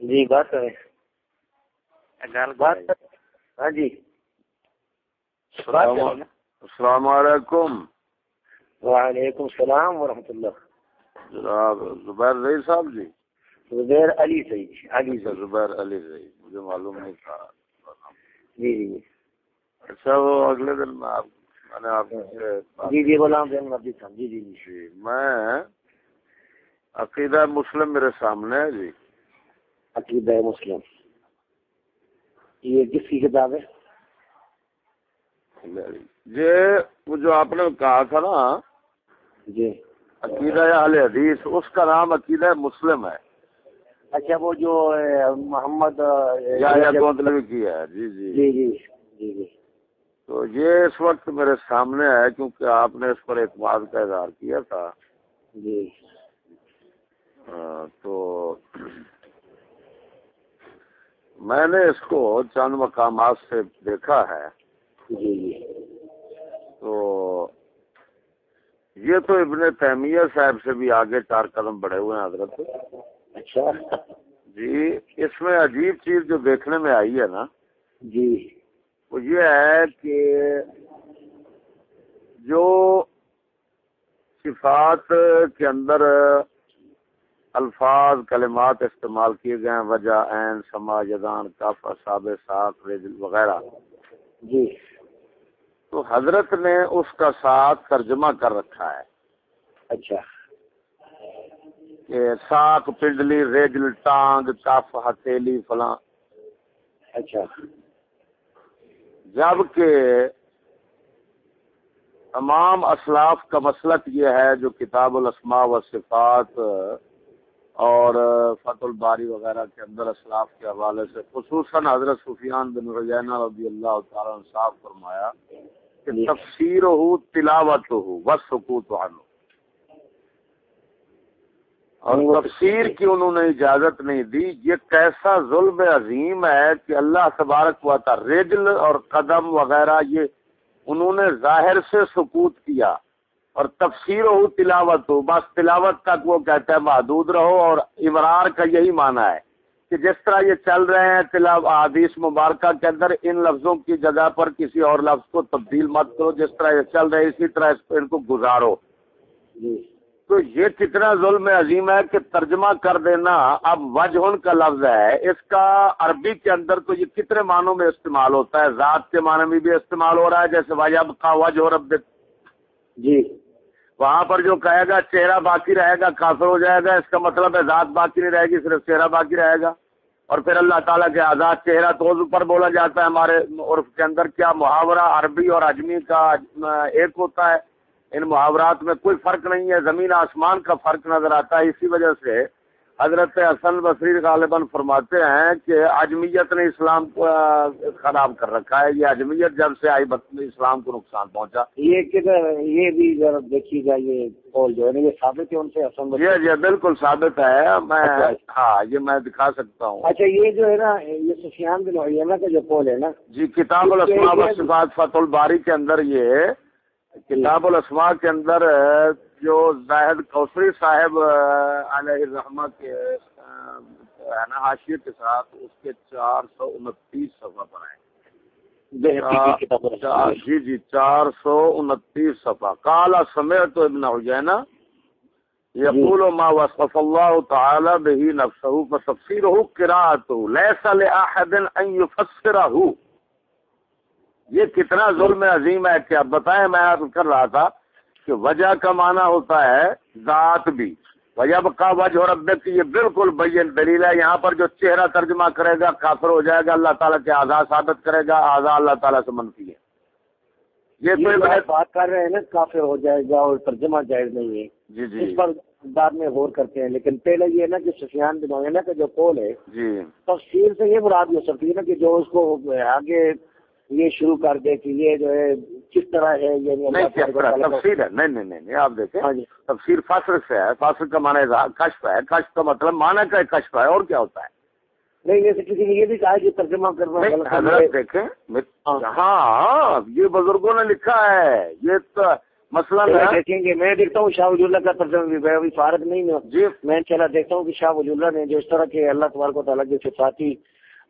جی بات ہاں جی۔ السلام علیکم۔ وعلیکم السلام ورحمۃ اللہ۔ جناب زبیر رئی صاحب جی۔ زبیر علی صحیح علی اچھا صحیح زبیر علی رئی مجھے معلوم نہیں تھا۔ جی جی جی۔ اچھا وہ اگلے دن میں آپ میں نے آپ جی جی غلام زین مردی صاحب۔ جی جی جی۔ کی میں عقیدہ مسلم میرے سامنے ہے جی۔ عقیدہ مسلم۔ یہ کس کی کتاب ہے؟ یہ جو آپ نے کہا تھا نا جی۔ عقیدہ اہل حدیث اس کا نام عقیدہ مسلم ہے۔ اچھا وہ جو محمد کی ہے۔ جی جی۔ جی جی جی جی۔ تو یہ اس وقت میرے سامنے ہے کیونکہ آپ نے اس پر اعتماد کا اظہار کیا تھا۔ جی۔ ہاں، تو میں نے اس کو چند مقامات سے دیکھا ہے۔ جی جی۔ تو یہ تو ابن تیمیہ صاحب سے بھی آگے چار قدم بڑھے ہوئے ہیں حضرت۔ اچھا۔ جی اس میں عجیب چیز جو دیکھنے میں آئی ہے نا۔ جی۔ وہ یہ ہے کہ جو صفات کے اندر الفاظ کلمات استعمال کیے گئے ہیں وجہ عین سما جدان کف اصاب رجل وغیرہ۔ جی۔ تو حضرت نے اس کا ساتھ ترجمہ کر رکھا ہے۔ اچھا۔ کہ ساک پنڈلی ریجل ٹانگ کف ہتھیلی فلاں۔ اچھا۔ جبکہ تمام اسلاف کا مسلک یہ ہے جو کتاب الاسماء و صفات اور فتح الباری وغیرہ کے اندر اسلاف کے حوالے سے خصوصاً حضرت سفیان بن رجینہ رضی اللہ تعالیٰ عنہ صاحب فرمایا کہ جی۔ تفسیر ہو تلاوت ہو بس سکوت اور تفسیر کی انہوں نے اجازت نہیں دی۔ یہ کیسا ظلم عظیم ہے کہ اللہ تبارک و تعالی رجل اور قدم وغیرہ یہ انہوں نے ظاہر سے سکوت کیا۔ اور تفسیر ہو تلاوت ہو بس تلاوت تک وہ کہتا ہے محدود رہو اور ابرار کا یہی معنی ہے کہ جس طرح یہ چل رہے ہیں تلاو حدیث مبارکہ کے اندر ان لفظوں کی جگہ پر کسی اور لفظ کو تبدیل مت کرو جس طرح یہ چل رہے اسی طرح اس ان کو گزارو۔ جی۔ تو یہ کتنا ظلم عظیم ہے کہ ترجمہ کر دینا اب وجہن کا لفظ ہے۔ اس کا عربی کے اندر تو یہ کتنے معنوں میں استعمال ہوتا ہے؟ ذات کے معنی میں بھی استعمال ہو رہا ہے جیسے وجب کا وجہ رب جی۔ وہاں پر جو کہے گا چہرہ باقی رہے گا، کافر ہو جائے گا، اس کا مطلب ہے ذات باقی نہیں رہے گی، صرف چہرہ باقی رہے گا۔ اور پھر اللہ تعالیٰ کے آزاد چہرہ تو پر بولا جاتا ہے، ہمارے عرف کے اندر کیا محاورہ عربی اور اجمی کا ایک ہوتا ہے۔ ان محاورات میں کوئی فرق نہیں ہے، زمین آسمان کا فرق نظر آتا ہے، اسی وجہ سے حضرت حسن بصری غالباً فرماتے ہیں کہ اجمیت نے اسلام کو خراب کر رکھا ہے۔ یہ اجمیت جب سے آئی بت- اسلام کو نقصان پہنچا۔ یہ کدھر یہ بھی ذرا دیکھیے گا یہ قول جو ہے نا یہ ثابت ہے ان سے حسن بصری؟ یہ یہ بالکل ثابت ہے۔ میں اچھا۔ ہاں یہ میں دکھا سکتا ہوں۔ اچھا یہ جو ہے نا یہ سفیان بن عیینہ کا جو قول ہے نا۔ جی کتاب الاسماء و صفات فتح الباری کے اندر یہ کتاب الاسماء کے اندر جو زاہد کوثری صاحب علیہ الرحمہ کے ہے نا حاشیے کے ساتھ اس کے چار سو انتیس صفحہ پر الاسماء۔ جی جی چار سو انتیس صفحہ۔ کالا سمیت ابن حجینہ یقول ما وصف اللہ تعالی به نفسه فتفسیره قراءته ليس لاحد ان يفسره یہ کتنا ظلم عظیم ہے کہ اب بتائیں میں کر رہا تھا کہ وجہ کا معنی ہوتا ہے ذات بھی۔ وجہ کا وجہ کی یہ بالکل بین دلیل ہے۔ یہاں پر جو چہرہ ترجمہ کرے گا کافر ہو جائے گا اللہ تعالیٰ کے آزاد ثابت کرے گا آزاد اللہ تعالیٰ سے منفی ہے۔ یہ کوئی بات کر رہے ہیں نا کافر ہو جائے گا اور ترجمہ جائز نہیں ہے۔ جی اس جی پر بعد میں غور کرتے ہیں۔ لیکن پہلے یہ نا کہ سفیان بن عیینہ کا جو قول ہے جی۔ تفسیر سے یہ مراد ہو سکتی ہے نا کہ جو اس کو آگے یہ شروع کر دے کہ یہ جو ہے کس طرح ہے یعنی نہیں تفسیر ہے۔ نہیں نہیں نہیں آپ دیکھیں ہاں جی۔ تفسیر فصل سے ہے۔ فصل کا معنی کشف ہے۔ کشف کا مطلب معنی کا کشف ہے اور کیا ہوتا ہے؟ نہیں جیسے کسی نے یہ بھی کہا کہ ترجمہ کرنا۔ حضرت دیکھیں ہاں۔ ہاں یہ بزرگوں نے لکھا ہے۔ یہ تو چلا دیکھیں گے۔ میں دیکھتا ہوں شاہ ولی اللہ کا ترجمہ بھی میں ابھی فارغ نہیں ہوں۔ جی۔ میں چلا دیکھتا ہوں کہ شاہ ولی اللہ نے جو اس طرح کے اللہ تبارک و تعالیٰ کی صفاتی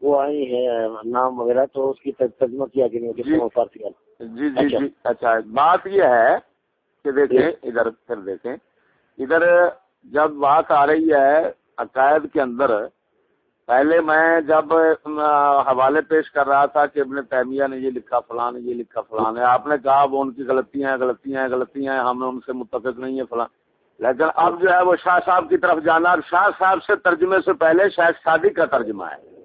وہ آئی ہے نام وغیرہ تو اس کی ترجمہ کیا کہ نہیں جی۔ فارسی جی جی اچھا۔ جی۔ اچھا بات یہ ہے کہ دیکھیں ادھر پھر دیکھیں۔ ادھر جب بات آ رہی ہے عقائد کے اندر پہلے میں جب حوالے پیش کر رہا تھا کہ ابن تیمیہ نے یہ لکھا فلاں نے یہ لکھا فلاں ہے آپ نے کہا وہ ان کی غلطیاں ہیں غلطیاں ہیں غلطیاں ہیں ہم ان سے متفق نہیں ہے فلاں لیکن اب جو ہے وہ شاہ صاحب کی طرف جانا شاہ صاحب سے ترجمے سے پہلے شیخ شادی کا ترجمہ ہے۔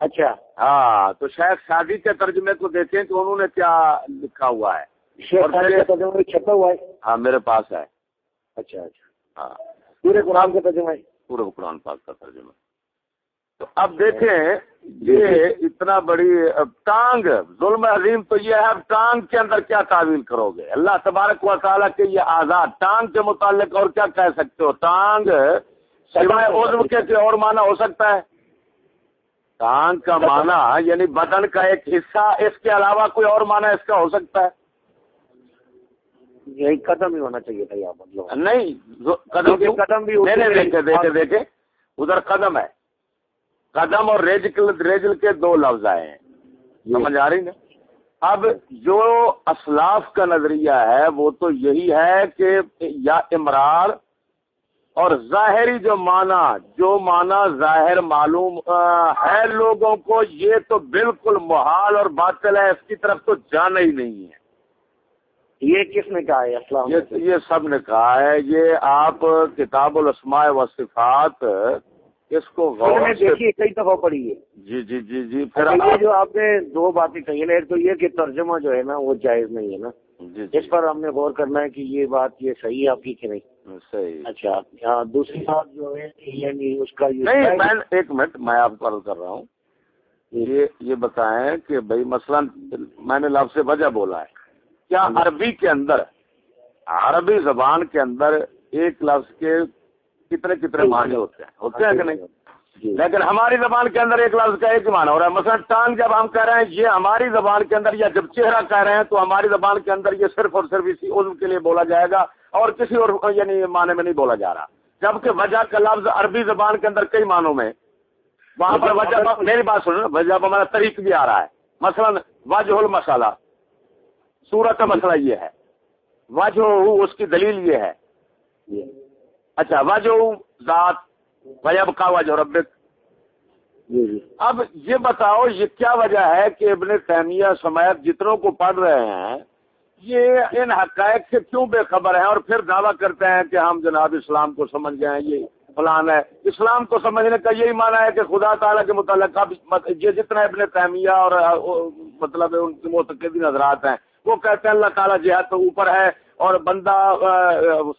اچھا ہاں تو شیخ شادی کے ترجمے کو دیکھیں کہ انہوں نے کیا لکھا ہوا ہے؟ چھپا ہوا ہے۔ ہاں میرے پاس ہے۔ اچھا اچھا۔ ہاں۔ پورے قرآن کا ترجمہ ہے پورے قرآن پاک کا ترجمہ۔ تو اب دیکھیں یہ اتنا بڑی اب ٹانگ ظلم عظیم تو یہ ہے اب ٹانگ کے اندر کیا تعویل کرو گے؟ اللہ تبارک و تعالیٰ کے یہ آزاد ٹانگ کے متعلق اور کیا کہہ سکتے ہو؟ ٹانگ سوائے عضو کے اور معنی ہو سکتا ہے؟ ٹانگ کا معنی یعنی بدن کا ایک حصہ اس کے علاوہ کوئی اور معنی اس کا ہو سکتا ہے؟ یہی قدم ہی ہونا چاہیے تھا یہاں مطلب۔ نہیں قدم؟ قدم بھی دیکھے دیکھے دیکھے ادھر قدم ہے۔ قدم اور ریجل ریجل کے دو لفظ آئے ہیں۔ سمجھ آ رہی نا؟ اب جو اسلاف کا نظریہ ہے وہ تو یہی ہے کہ یا امرار اور ظاہری جو معنی جو معنی ظاہر معلوم ہے لوگوں کو یہ تو بالکل محال اور باطل ہے اس کی طرف تو جانا ہی نہیں ہے۔ یہ کس نے کہا ہے؟ اسلام یہ یہ سب نے کہا ہے یہ آپ کتاب الاسماء و صفات اس کو غور نے سے دیکھی کئی دفعہ پڑھی ہے۔ جی جی جی جی پھر یہ جو آپ نے دو باتیں کہی نا ایک تو یہ کہ ترجمہ جو ہے نا وہ جائز نہیں ہے نا۔ جی جی۔ اس پر ہم نے غور کرنا ہے کہ یہ بات یہ صحیح ہے آپ کی کہ نہیں۔ اچھا ہاں، دوسری بات جو ہے یعنی اس کا نہیں میں ایک منٹ میں آپ کو عرض کر رہا ہوں۔ جی۔ یہ یہ بتائیں کہ بھائی مثلا میں نے لفظ وجہ بولا ہے۔ کیا عربی کے اندر عربی زبان کے اندر ایک لفظ کے کتنے کتنے معنی ہوتے ہیں؟ ہوتے ہیں کہ نہیں؟ جی۔ لیکن ہماری زبان کے اندر ایک لفظ کا ایک معنی ہو رہا ہے۔ مثلا ٹانگ جب ہم کہہ رہے ہیں یہ ہماری زبان کے اندر یا جب چہرہ کہہ رہے ہیں تو ہماری زبان کے اندر یہ صرف اور صرف اسی عضو کے لیے بولا جائے گا۔ اور کسی اور یعنی معنی میں نہیں بولا جا رہا۔ جبکہ وجہ کا لفظ عربی زبان کے اندر کئی معنوں میں وہاں پر وجہ میری بات سنو، وجہ ہمارا طریق بھی آ رہا ہے۔ مثلا وجہ المسالہ سورت کا مسئلہ یہ ہے۔ وجہ اس کی دلیل یہ ہے۔ اچھا وجہ ذات وجب کا وجہ ربک۔ جی جی اب یہ بتاؤ، یہ کیا وجہ ہے کہ ابن تیمیہ سمیت جتنوں کو پڑھ رہے ہیں یہ ان حقائق سے کیوں بے خبر ہیں اور پھر دعویٰ کرتے ہیں کہ ہم جناب اسلام کو سمجھ گئے ہیں، یہ فلان ہے۔ اسلام کو سمجھنے کا یہی معنی ہے کہ خدا تعالیٰ کے متعلق اب یہ جتنا ابن تیمیہ اور مطلب ان کے متقدی نظرات ہیں، وہ کہتے ہیں اللہ تعالیٰ جہاد تو اوپر ہے اور بندہ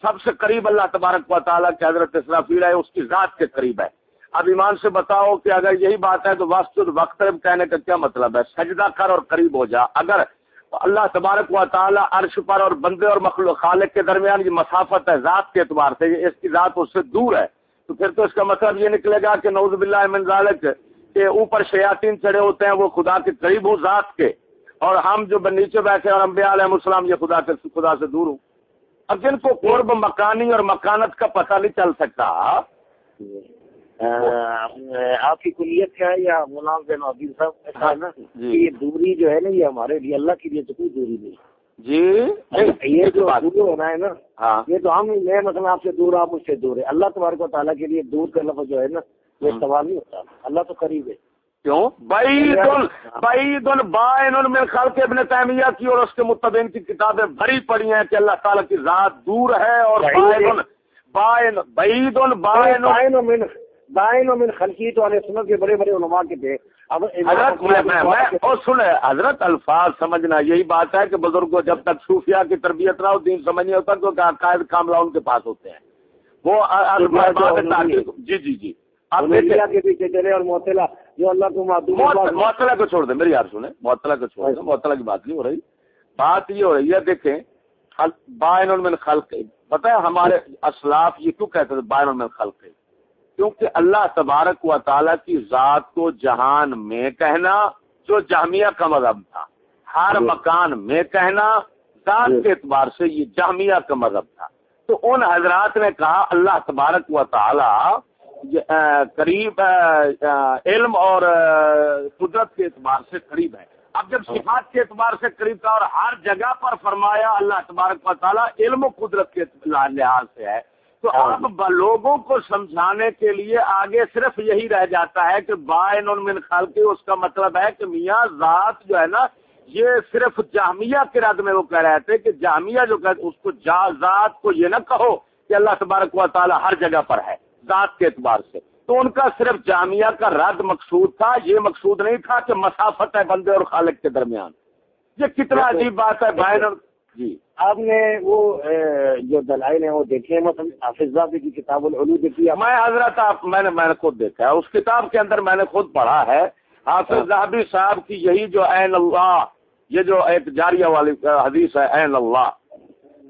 سب سے قریب اللہ تبارک و تعالیٰ کے حضرت اسرافیل ہے، اس کی ذات کے قریب ہے۔ اب ایمان سے بتاؤ کہ اگر یہی بات ہے تو وقت وقت کہنے کا کیا مطلب ہے؟ سجدہ کر اور قریب ہو جا۔ اگر اللہ تبارک و تعالیٰ عرش پر اور بندے اور مخلوق خالق کے درمیان یہ مسافت ہے، ذات کے اعتبار سے اس کی ذات اس سے دور ہے۔ تو پھر تو اس کا مطلب یہ نکلے گا کہ نعوذ باللہ من ذالک کہ اوپر شیاطین چڑھے ہوتے ہیں، وہ خدا کے قریب ہو ذات کے۔ اور ہم جو نیچے بیٹھے اور انبیاء علیہ السلام یہ خدا کے، خدا سے دور ہوں۔ اب جن کو قرب مکانی اور مکانت کا پتہ نہیں چل سکتا آپ کی کلیت کیا ہے یا غلام بن عبید صاحب ہے نا جی۔ کہ یہ دوری جو ہے نا یہ ہمارے لیے اللہ کے لیے تو کوئی دوری نہیں۔ جی یہ جو دور ہونا ہے نا ہاں۔ یہ تو ہم میں مثلا آپ سے دور آپ مجھ سے دور ہے۔ اللہ تبارک و تعالیٰ کے لیے دور کا لفظ جو ہے نا یہ ہم۔ سوال نہیں ہوتا۔ اللہ تو قریب ہے۔ کیوں؟ بعید بعید بائن من خلق ابن تیمیہ کی اور اس کے متبین کی کتابیں بھری پڑی ہیں کہ اللہ تعالیٰ کی ذات دور ہے اور بعید۔ بائن دائن و من خلقی تو علیہ سنت کے بڑے بڑے علماء کے تھے۔ حضرت میں اور سنے حضرت الفاظ سمجھنا یہی بات ہے کہ بزرگوں جب تک صوفیہ کی تربیت نہ ہو دین سمجھ نہیں ہوتا تو قائد کاملہ ان کے پاس ہوتے ہیں۔ وہ جی جی جی۔ آپ دیکھیں۔ اللہ کے پیچھے چلے اور معطلا جو اللہ کو معدوم معطل- معطلہ کو چھوڑ دیں میری یار سنیں۔ معطلہ کو چھوڑ دیں۔ معطلہ کی بات نہیں ہو رہی۔ بات یہ ہو رہی ہے دیکھیں بائن من خلق پتہ ہے ہمارے اسلاف یہ کیوں کہتے تھے بائن من خلق؟ کیونکہ اللہ تبارک و تعالیٰ کی ذات کو جہان میں کہنا جو جامعہ کا مذہب تھا ہر جی۔ مکان میں کہنا ذات کے اعتبار سے یہ جامعہ کا مذہب تھا۔ تو ان حضرات نے کہا اللہ تبارک و تعالی قریب علم اور قدرت کے اعتبار سے قریب ہے۔ اب جب صفات کے اعتبار سے قریب تھا اور ہر جگہ پر فرمایا اللہ تبارک و تعالیٰ علم و قدرت کے لحاظ سے ہے تو اب لوگوں کو سمجھانے کے لیے آگے صرف یہی رہ جاتا ہے کہ بائن من خالق اس کا مطلب ہے کہ میاں ذات جو ہے نا یہ صرف جامعہ کے رد میں وہ کہہ رہے تھے کہ جامعہ جو کہ اس کو جا ذات کو یہ نہ کہو کہ اللہ تبارک و تعالیٰ ہر جگہ پر ہے ذات کے اعتبار سے۔ تو ان کا صرف جامعہ کا رد مقصود تھا یہ مقصود نہیں تھا کہ مسافت ہے بندے اور خالق کے درمیان۔ یہ کتنا عجیب بات ہے بائن اور جی۔ آپ نے وہ جو دلائل ہیں وہ دیکھے مثلا حافظ کی کتاب العلو دیکھی میں حضرت آپ میں نے میں نے خود دیکھا ہے۔ اس کتاب کے اندر میں نے خود پڑھا ہے۔ حافظ زہبی صاحب کی یہی جو عین اللہ یہ جو ایک جاریہ والی حدیث ہے عین اللہ۔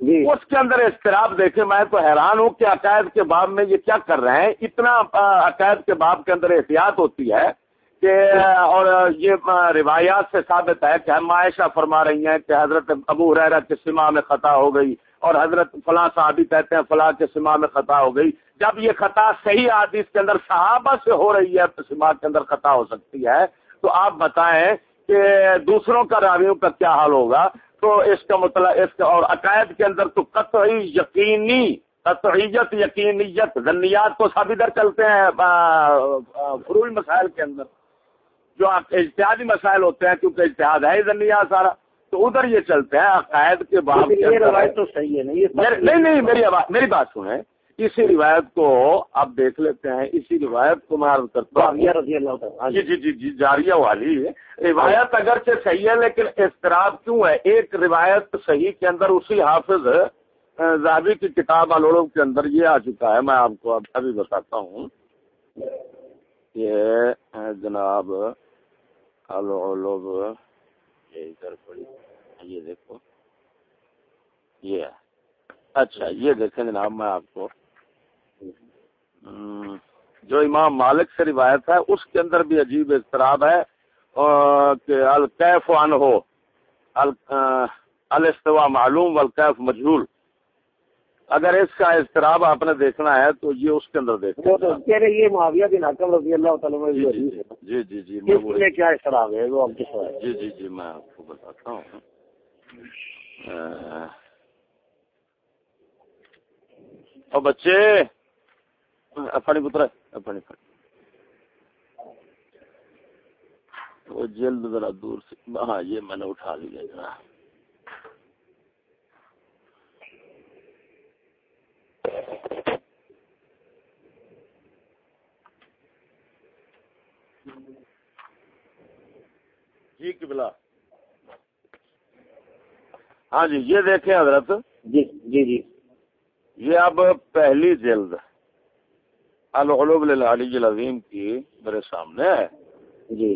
جی۔ اس کے اندر اضطراب دیکھے میں تو حیران ہوں کہ عقائد کے باب میں یہ کیا کر رہے ہیں۔ اتنا عقائد کے باب کے اندر احتیاط ہوتی ہے کہ اور یہ روایات سے ثابت ہے کہ ہم عائشہ فرما رہی ہیں کہ حضرت ابو حریرہ کے سما میں خطا ہو گئی اور حضرت فلاں صحابی کہتے ہیں فلاں کے سما میں خطا ہو گئی۔ جب یہ خطا صحیح حدیث کے اندر صحابہ سے ہو رہی ہے، تو سما کے اندر خطا ہو سکتی ہے۔ تو آپ بتائیں کہ دوسروں کا راویوں کا کیا حال ہوگا؟ تو اس کا مطلب اس کا اور عقائد کے اندر تو قطعی یقینی، قطعیت یقینیت، ذنیات تو سب ادھر چلتے ہیں فروئی مسائل کے اندر۔ جو اجتہادی مسائل ہوتے ہیں کیونکہ اجتہاد ہے ذنیات سارا تو ادھر یہ چلتے ہیں عقائد کے بعد تو صحیح ہے نہیں نہیں میری میری بات سنیں۔ اسی روایت کو آپ دیکھ لیتے ہیں۔ اسی روایت کو میں عرض کرتا ہوں۔ ہاں جی۔ جی جی جی جاریہ والی۔ روایت اگرچہ صحیح ہے لیکن اضطراب کیوں ہے؟ ایک روایت صحیح کے اندر اسی حافظ زابی کی کتاب الوڑوں کے اندر یہ آ چکا ہے۔ میں آپ کو ابھی بتاتا ہوں۔ یہ جناب العلوب یہ ادھر پڑی۔ یہ دیکھو۔ یہ۔ اچھا یہ دیکھیں جناب، میں آپ کو۔ جو امام مالک سے روایت ہے، اس کے اندر بھی عجیب اضطراب ہے۔ کہ الکیف ان ہو الاستوا معلوم، والکیف مجہول اگر اس کا اضطراب آپ نے دیکھنا ہے تو یہ اس کے اندر دیکھنا یہ معاویہ بن حکم رضی اللہ تعالیٰ جی جی جی جی میں کیا اضطراب ہے؟ وہ جی جی جی میں آپ کو بتاتا ہوں۔ اور بچے اپنی پتر اپنی وہ جلد ذرا دور سے ہاں یہ میں نے اٹھا لیا۔ ذرا جی قبلہ۔ ہاں جی یہ دیکھیں حضرت۔ جی جی جی۔ یہ اب پہلی جلد العلوب للعلی العظیم کی میرے سامنے۔ ہے جی۔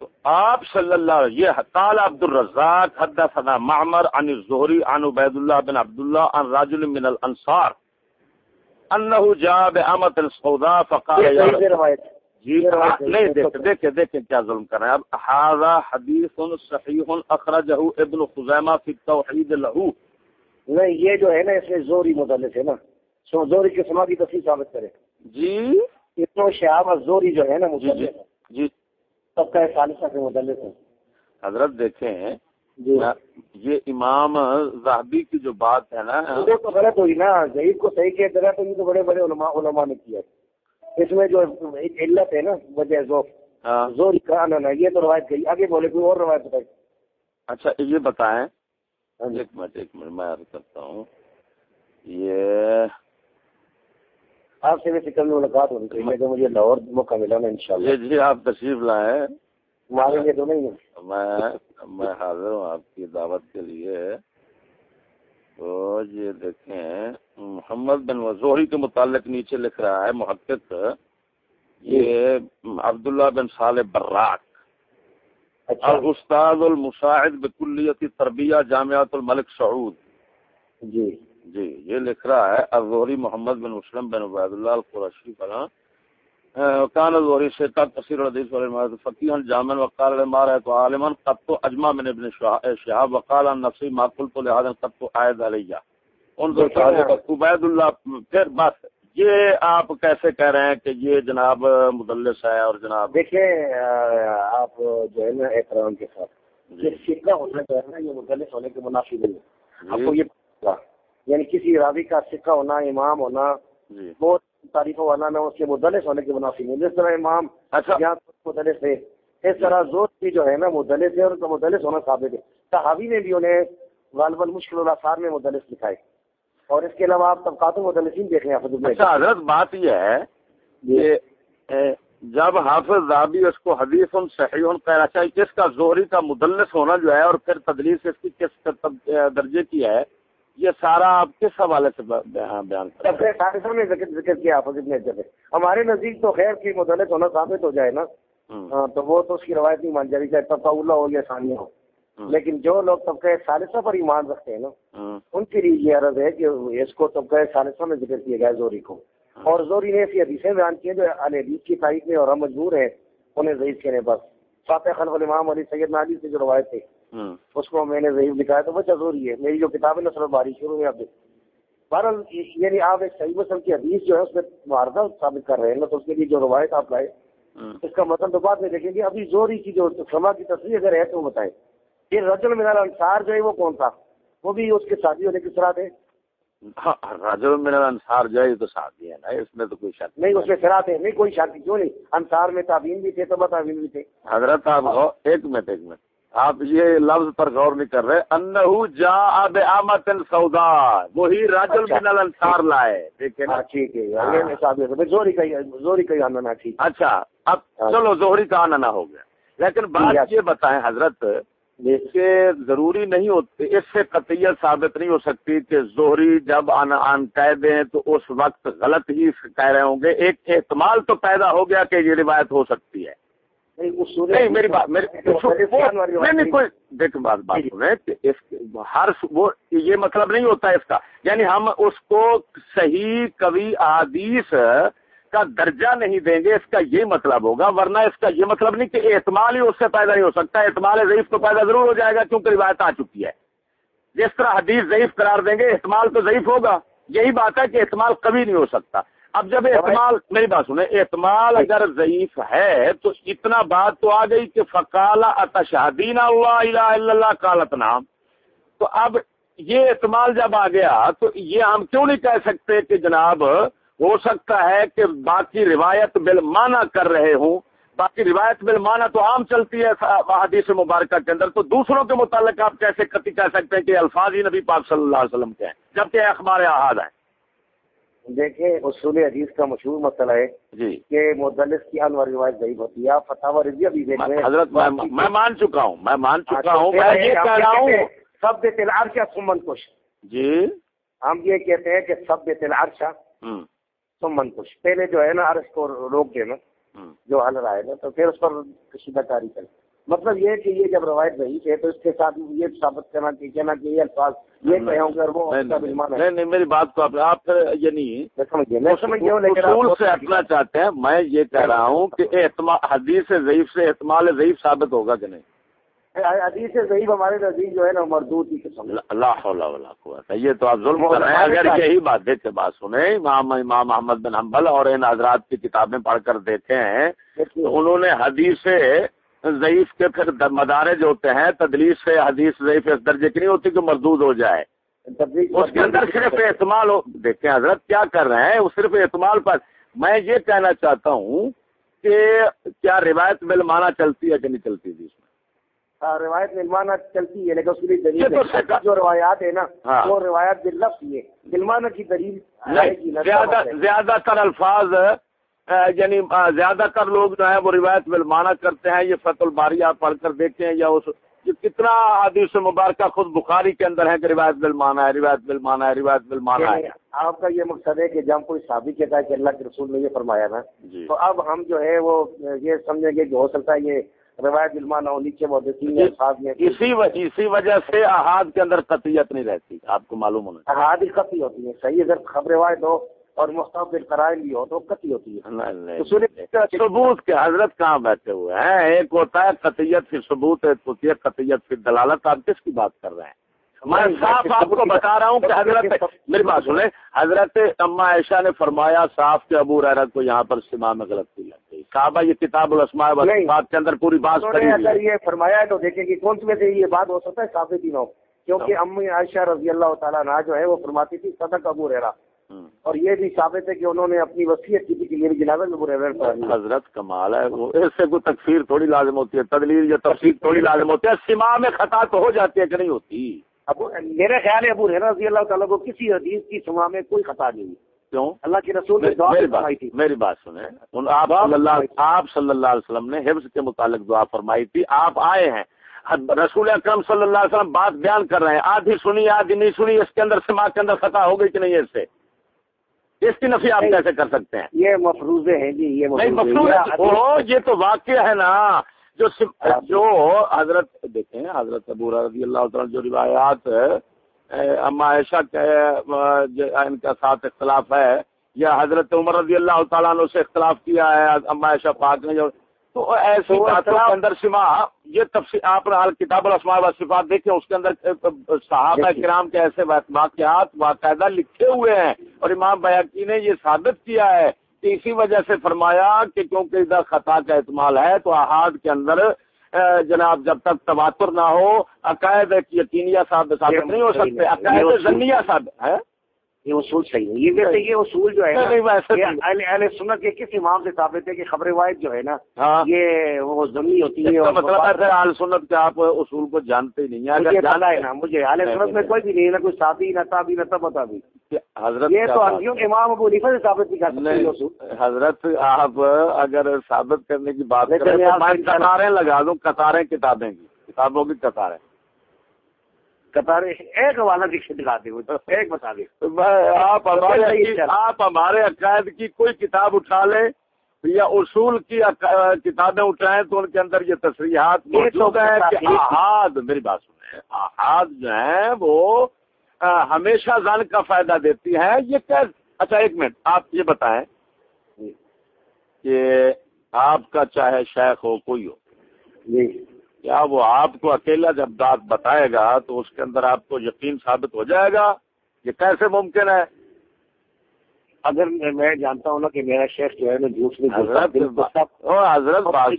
تو آپ صلی اللہ یہ قال عبد الرزاق حدثنا معمر عن الزہری عن عبید اللہ بن عبداللہ عن راجل من الانصار انہو جاء بعمت السوداء فقال یا جی نہیں دیکھیں دیکھیں دیکھیں کیا ظلم کر رہے ہیں۔ اب حدیث صحیح اخرجہ ابن خزیمہ فی التوحید لہو نہیں یہ جو ہے نا اس میں زوری مدلس ہے نا۔ زوری کے سما کی تصویر ثابت کرے۔ جی؟ اتنا شہاب زوری جو ہے نا جی جی, جی۔ سب کا خالصہ کے مدلس ہے حضرت دیکھیں جی۔ یہ امام زہبی کی جو بات ہے نا۔ وہ تو غلط ہوئی نا ضعیف کو صحیح طرح تو یہ تو بڑے بڑے علماء علماء نے کیا اس میں جو علت ہے نا وجہ ذوق۔ ہاں۔ زور کا نا یہ تو روایت گئی۔ آگے بولے کوئی اور روایت بتائی اچھا یہ بتائیں۔ ہاں جی۔ ایک منٹ ایک منٹ میں عرض کرتا ہوں۔ یہ آپ سے ویسے کل ملاقات ہونی چاہیے جو مجھے لاہور موقع ملا نا انشاءاللہ۔ جی جی آپ تشریف لائیں ماریں گے تو نہیں میں میں حاضر ہوں آپ کی دعوت کے لیے۔ تو یہ دیکھیں محمد بن وزوری کے متعلق نیچے لکھ رہا ہے محقق یہ عبداللہ بن صالح براک۔ اچھا۔ استاد المساعد بکلیتی تربیہ جامعات الملک سعود۔ جی۔ جی یہ لکھ رہا ہے الظہری محمد بن مسلم بن عبید اللہ القرشی فلاں کان الوری سے تب تصیر الحدیث والے فقیہن جامن وقال مارا تو عالمن قد تو اجمع من ابن شہاب وقال ان نفسی ما قلت لهذا قد تو عائد علیہ ان کو عبید اللہ پھر بس یہ آپ کیسے کہہ رہے ہیں کہ یہ جناب مدلس ہے اور جناب دیکھیں آپ جو ہے نا احترام کے ساتھ جی۔ یہ سکہ ہونا جو ہے نا یہ مدلس ہونے کے منافی نہیں ہے آپ کو جی۔ یہ یعنی کسی راوی کا سکہ ہونا امام ہونا جی۔ بہت تاریخوں والا نہ اس کے مدلس ہونے کے منافی نہیں جس طرح امام اچھا۔ مدلس ہے اس طرح زور کی جو ہے نا مدلس ہے اور مدلس ہونا ثابت ہے۔ صحابی نے بھی انہیں غالب المشکل الاثار میں مدلس لکھائے اور اس کے علاوہ آپ طبقات مدلسین دیکھ لیں اچھا حضرت بات یہ ہے جی۔ کہ جب حافظ زابی اس کو حدیث صحیح کہنا چاہیے اس کا زہری کا مدلس ہونا جو ہے اور پھر تدلیس اس کی کس درجے کی ہے یہ سارا آپ کس حوالے سے بیان ذکر کیا ہمارے نزدیک تو خیر کی مدلس ہونا ثابت ہو جائے نا۔ ہاں، تو وہ تو اس کی روایت نہیں مان جائے چاہے طبقہ اللہ ہو یا ثانیہ ہو۔ لیکن جو لوگ طبقہ ثالثہ پر ایمان رکھتے ہیں نا ان کے لیے یہ عرض ہے کہ اس کو طبقہ ثالثہ میں ذکر کیا گیا زوری کو۔ اور زوری نے ایسی حدیثیں بیان کی جو حدیث کی تاریخ میں اور ہم مجبور ہیں انہیں ضعیف کہنے بس فاتح خلف الامام علی سید نادی سے جو روایت تھے اس کو میں نے ضعیف لکھا ہے تو وہ ضروری ہے۔ میری جو کتاب ہے نسل باری شروع میں آپ دیکھ۔ بہرحال یعنی آپ ایک صحیح مسلم کی حدیث جو ہے اس میں معاہدہ ثابت کر رہے ہیں نا تو اس کے لیے جو روایت آپ لائے اس کا مطلب تو بعد میں دیکھیں گے۔ ابھی زوری کی جو سما کی تصویر اگر ہے تو وہ بتائیں۔ یہ رجل میرا انصار جو ہے وہ کون تھا؟ وہ بھی اس کے شادی ہونے کس طرح تھے ہاں، رجل میرا انصار جو ہے تو شادی ہے نا اس میں تو کوئی شادی نہیں اس میں سرات ہے۔ نہیں کوئی شادی کیوں نہیں؟ انصار میں تعبین بھی تھے تو تعبین بھی تھے۔ حضرت آپ ایک منٹ ایک منٹ۔ آپ یہ لفظ پر غور نہیں کر رہے۔ انہو جا اب آمد سودا وہی راجل من الانصار لائے۔ ٹھیک ہے۔ ٹھیک ہے زوری کا زوری کا آنا ٹھیک۔ اچھا اب ہاں۔ چلو زہری کا آنا ہو گیا۔ لیکن بات یہ بتائیں حضرت کہ ضروری نہیں ہوتی اس سے قطعیت ثابت نہیں ہو سکتی کہ زہری جب آن کہہ دیں تو اس وقت غلط ہی کہہ رہے ہوں گے۔ ایک احتمال تو پیدا ہو گیا کہ یہ روایت ہو سکتی ہے۔ نہیں میری بات نہیں کوئی دیکھ بات بات جی، جی۔ سنیں ہر وہ یہ مطلب نہیں ہوتا اس کا۔ یعنی ہم اس کو صحیح کبھی آدیش کا درجہ نہیں دیں گے اس کا یہ مطلب ہوگا ورنہ اس کا یہ مطلب نہیں کہ احتمال ہی اس سے پیدا نہیں ہو سکتا احتمال ضعیف تو پیدا ضرور ہو جائے گا کیونکہ روایت آ چکی ہے۔ جس طرح حدیث ضعیف قرار دیں گے احتمال تو ضعیف ہوگا۔ یہی بات ہے کہ احتمال کبھی نہیں ہو سکتا۔ اب جب احتمال میری بات سنیں احتمال اگر ضعیف ہے تو اتنا بات تو آ گئی کہ فقال اتشادین اللہ اللہ کالت نام تو اب یہ احتمال جب آ گیا تو یہ ہم کیوں نہیں کہہ سکتے کہ جناب ہو سکتا ہے کہ باقی روایت بل مانا کر رہے ہوں۔ باقی روایت بل مانا تو عام چلتی ہے حدیث مبارکہ کے اندر۔ تو دوسروں کے متعلق آپ کیسے کتی کہہ سکتے ہیں کہ الفاظ ہی نبی پاک صلی اللہ علیہ وسلم کے ہیں جبکہ اخبار احاد ہیں۔ دیکھیں اصول حدیث کا مشہور مسئلہ ہے جی۔ کہ مدلس کی انور روایت ضعیف ہوتی ہے۔ فتح رضی ابھی دیکھ رہے حضرت میں مان چکا ہوں میں مان چکا اچھا، ہوں میں یہ کہہ رہا ہوں۔ سب تلار کیا سمن کش؟ جی۔ ہم یہ کہتے ہیں کہ سب تلار شاہ سمن کش۔ پہلے جو ہے نا عرض کو روک دینا جو حل رہا ہے نا تو پھر اس پر کشیدہ کاری کریں۔ مطلب یہ کہ یہ جب روایت رہی ہے تو اس کے ساتھ یہ ثابت کرنا چاہیے کہنا کہ یہ الفاظ یہ کہ وہ نہیں نہیں میری بات کو آپ یعنی اصول سے ہٹنا چاہتے ہیں میں یہ کہہ رہا ہوں کہ حدیث ضعیف سے احتمال ضعیف ثابت ہوگا کہ نہیں؟ حدیث ضعیف ہمارے نزدیک جو ہے نا مردود کی قسم اللہ یہ تو آپ ظلم کر رہے ہیں۔ اگر یہی بات دیکھتے بات سنیں امام امام محمد بن حنبل اور ان حضرات کی کتابیں پڑھ کر دیکھے ہیں انہوں نے حدیث ضعیف کے پھر مدارج ہوتے ہیں تدلیس سے حدیث ضعیف اس درجے کی نہیں ہوتی کہ مردود ہو جائے۔ اس کے اندر صرف اعتمال ہو۔ دیکھیں حضرت کیا کر رہے ہیں وہ صرف اعتمال پر۔ میں یہ کہنا چاہتا ہوں کہ کیا روایت مل مانا چلتی ہے کہ نہیں چلتی جی اس میں؟ ہاں، روایت ملمانا چلتی ہے لیکن اس کے لیے دلیل جو روایات ہے نا ہاں۔ وہ روایت دل لفظ ہے ملمانا کی دلیل زیادہ تر الفاظ یعنی زیادہ تر لوگ جو ہے وہ روایت ملمانا کرتے ہیں یہ فت الباری آپ پڑھ کر دیکھتے ہیں یا اس کتنا حدیث مبارکہ خود بخاری کے اندر ہے کہ روایت بل مانا ہے روایت بل مانا ہے روایت بل مانا ہے۔ آپ کا یہ مقصد ہے کہ جب کوئی شادی کہتا ہے کہ اللہ کے رسول نے یہ فرمایا نا جی۔ تو اب ہم جو ہے وہ یہ سمجھیں گے کہ ہو سکتا ہے یہ روایت علمانہ ہو نیچے اسی اسی وجہ سے احاد کے اندر قطعیت نہیں رہتی آپ کو معلوم ہونا احاد ہی قطعی ہوتی ہے صحیح اگر خبر روایت ہو اور مستقبل قرائن بھی ہو تو قطعی ہوتی ہے۔ ثبوت کے حضرت کہاں بیٹھے ہوئے ہیں ایک ہوتا ہے قطعیت کی ثبوت ایک ہوتی ہے قطعیت کی دلالت آپ کس کی بات کر رہے ہیں میں صاف آپ کو بتا رہا ہوں کہ حضرت میری بات سنیں حضرت اما عائشہ نے فرمایا صاف کے ابو ریرت کو یہاں پر سما میں غلطی لگ گئی صحابہ یہ کتاب الاسماء۔ بات کے اندر پوری بات کری اگر۔ یہ فرمایا ہے تو دیکھیں کہ کون سی سے یہ بات ہو سکتا ہے نہ ہو کیونکہ امی عائشہ رضی اللہ تعالیٰ عنہ جو ہے وہ فرماتی تھی صدق ابو ہوں۔ اور یہ بھی ثابت ہے کہ انہوں نے اپنی وصیت کی تھی کہ میری جنازہ میں دیا۔ حضرت کمال ہے وہ اس سے کوئی تکفیر تھوڑی لازم ہوتی ہے تدلیل یا تفسیر تھوڑی لازم ہوتی ہے سما میں خطا تو ہو جاتی ہے کہ نہیں ہوتی۔ ابو میرے خیال ہے ابو ریرا رضی اللہ تعالیٰ کو کسی حدیث کی سما میں کوئی خطا نہیں ہوئی۔ کیوں؟ اللہ کے رسول نے دعا فرمائی تھی۔ میری بات سنیں۔ آپ صلی اللہ علیہ وسلم نے حفظ کے متعلق دعا فرمائی تھی۔ آپ آئے ہیں۔ رسول اکرم صلی اللہ علیہ وسلم بات بیان کر رہے ہیں۔ آدھی سنی آدھی نہیں سنی اس کے اندر سما کے اندر خطا ہو گئی کہ نہیں اس سے؟ اس کی نفی آپ کیسے کر سکتے ہیں یہ مفروضے ہیں جی یہ۔ مفروض یہ تو واقع ہے نا جو جو حضرت دیکھیں حضرت ابو رضی اللہ تعالیٰ جو روایات اما عائشہ کے ان کا ساتھ اختلاف ہے یا حضرت عمر رضی اللہ تعالیٰ عنہ سے اختلاف کیا ہے اما عائشہ پاک نے جو تو ایسی تو وہ باتوں اختلاف- کے اندر سما یہ تفصیل آپ کتاب الاسماء و صفات دیکھیں اس کے اندر صحابہ۔ کرام کے ایسے واقعات باقاعدہ لکھے ہوئے ہیں اور امام بیاقی نے یہ ثابت کیا ہے کہ اسی وجہ سے فرمایا کہ کیونکہ ادھر خطا کا احتمال ہے تو احاد کے اندر جناب جب تک تواتر نہ ہو عقائد یقینیہ ثابت ثابت نہیں ہو سکتے عقائد ثابت ہے یہ اصول صحیح ہے۔ یہ ویسے یہ اصول جو ہے نا۔ اہل اہل سنت کے کس امام سے ثابت ہے کہ خبر واحد جو ہے نا ہاں۔ یہ وہ ضمنی ہوتی ہے مطلب ہے پھر آل سنت کے آپ اصول کو جانتے ہی نہیں اگر پتا ہے نا مجھے اہل سنت میں کوئی بھی نہیں۔ ہے نہ کوئی صحابی نہ تابی نہ تبا بھی حضرت یہ تو ہنسیوں کے امام ابو حنیفہ سے ثابت نہیں کر سکتے حضرت آپ اگر ثابت کرنے کی بات کریں تو میں قطاریں لگا دوں قطاریں کتابیں کی کتابوں کی قطاریں۔ قطار ایک حوالہ دکھ- دکھا دے مجھے ایک بتا دے۔ تو میں آپ ہمارے۔ آپ ہمارے عقائد کی کوئی کتاب اٹھا لیں یا اصول کی کتابیں اٹھائیں تو ان کے اندر یہ تصریحات موجود ہیں کہ احاد میری بات سنیں۔ احاد جو ہیں وہ ہمیشہ زن کا فائدہ دیتی ہیں۔ یہ کیا اچھا ایک منٹ آپ یہ بتائیں کہ آپ کا چاہے شیخ ہو کوئی ہو۔ کیا وہ آپ کو اکیلا جب بات بتائے گا تو اس کے اندر آپ کو یقین ثابت ہو جائے گا؟ یہ کیسے ممکن ہے؟ اگر میں- جانتا ہوں نا کہ میرا شیخ جو ہے نا جھوٹ میں حضرت بات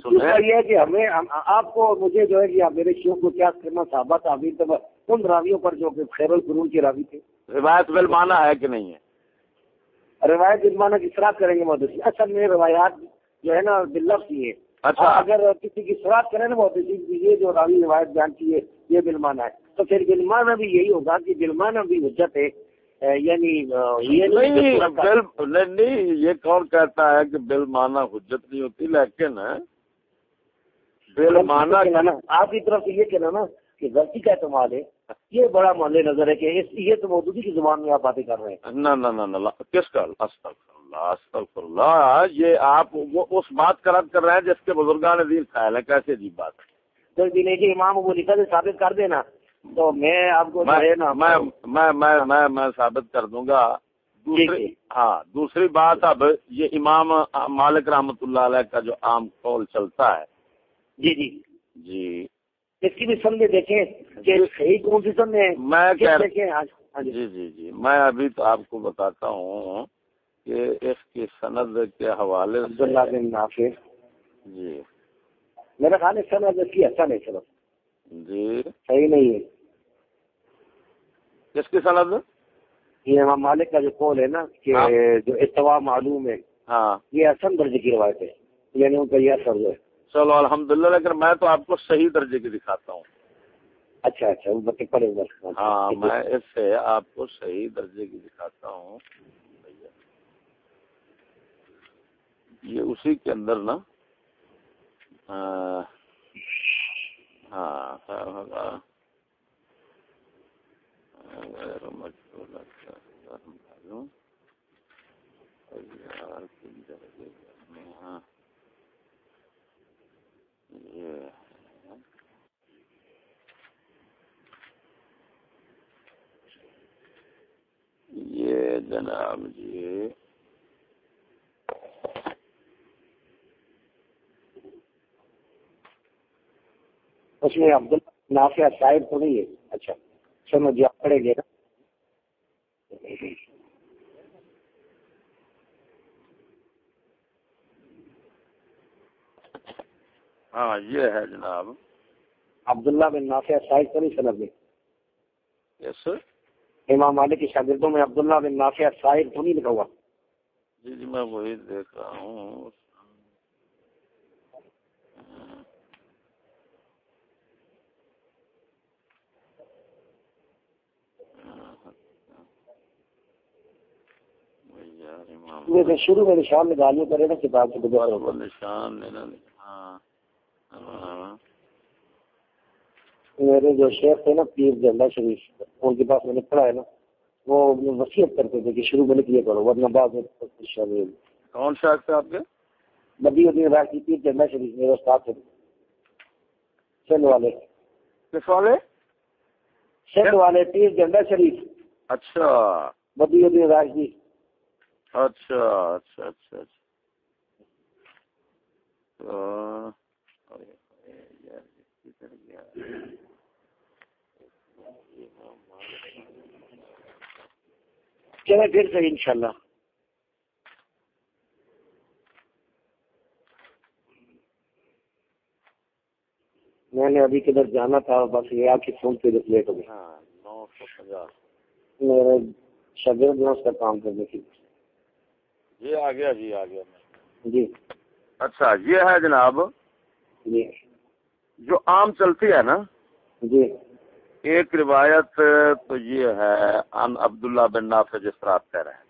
یہ ہے کہ ہمیں ہم- آپ کو مجھے جو ہے کہ میرے شیخ کو کیا کرنا صحابہ تعبیر تب ان راویوں پر جو کہ خیر القرون کے راوی تھے۔ روایت بل مانا ہے کہ نہیں ہے؟ روایت علمانہ کی شراط کریں گے مودودی؟ اصل میں روایات جو ہے نا بلفظ ہی ہے۔ اچھا۔ اگر کسی کی شراط کریں نا مودودی یہ جو راوی روایت بیان کی ہے یہ بلمانہ ہے۔ تو پھر بلمانہ بھی یہی ہوگا کہ بلمانہ بھی حجت ہے۔ یعنی یہ نہیں یہ کون کہتا ہے کہ بل مانا حجت نہیں ہوتی؟ لیکن بل مانا آپ کی طرف سے یہ کہنا نا کہ غلطی کا اعتماد ہے۔ یہ بڑا مول نظر ہے کہ اس- یہ تو مودودی کی زبان میں آپ باتیں کر رہے ہیں۔ نہ نہ نہ نہ کس کا؟ اللہ استغفر اللہ یہ آپ وہ اس بات کا رد کر رہے ہیں جس کے بزرگان دین خیال ہے کیسے عجیب بات تو نہیں کہ امام ابو حنیفہ سے ثابت کر دینا تو میں آپ کو میں میں ثابت کر دوں گا۔ دوسری ٹھیک ہے۔ ہاں دوسری بات اب یہ امام مالک رحمۃ اللہ علیہ کا جو عام قول چلتا ہے۔ جی جی۔ جی اس کی بھی سمجھے دیکھیں کہ صحیح کون سی سمجھے میں کہہ دیکھیں آج ہاں جی جی۔ جی جی میں ابھی تو آپ کو بتاتا ہوں کہ اس کی سند کے حوالے عبداللہ بن نافع۔ جی۔ میرا خیال ہے سمجھ اس کی اچھا نہیں چلو جی۔ صحیح نہیں ہے۔ کس کی سند؟ یہ امام مالک کا جو قول ہے نا کہ ہاں۔ جو استوا معلوم ہے ہاں۔ یہ اصل درجے کی روایت ہے یعنی ان کا یہ اثر جو ہے۔ چلو الحمدللہ لیکن میں تو آپ کو صحیح درجے کی دکھاتا ہوں۔ اچھا اچھا ہاں میں اس سے آپ کو صحیح درجے کی دکھاتا ہوں۔ یہ اسی کے اندر نا آ، ہاں خیر جناب جی۔ اس میں عبد نافیہ صاحب تو نہیں ہے۔ اچھا سمجھے جی، آپ پڑے گے۔ نا ہاں یہ ہے جناب۔ عبداللہ بن نافیہ صاحب تو نہیں سنبھی یس سر۔ امام مالک کی شاگردوں میں عبداللہ بن نافیہ صاحب تو نہیں لکھا ہوا؟ جی جی میں وہی دیکھ رہا ہوں شروع میں نشان نکالنے کرے نا کتاب سے نشان ہاں۔ میرے جو شیخ تھے نا پیر جنڈا شریف ان کے پاس میں نے پڑھا ہے نا وہ وصیت کرتے تھے کہ شروع میں لکھ کرو ورنہ بعد میں کون شاخ تھے آپ کے؟ بدی الدین راج پیر جنڈا شریف میرے استاد تھے۔ سندھ والے۔ کس والے؟ سندھ والے پیر جنڈا شریف۔ اچھا۔ بدی الدین راج جی۔ اچھا اچھا اچھا اچھا۔ چلے پھر سے انشاءاللہ۔ میں نے ابھی کدھر جانا تھا بس یہ آپ کی فون پہ لیٹ ہو گیا۔ ہاں، میرے شاگرد نے اس کا کام کرنے کی جی آ گیا جی آ گیا۔ جی۔ اچھا یہ ہے جناب جی۔ جو عام چلتی ہے نا جی۔ ایک روایت تو یہ ہے ان عبداللہ بن نافع جس طرح کہہ رہے ہیں۔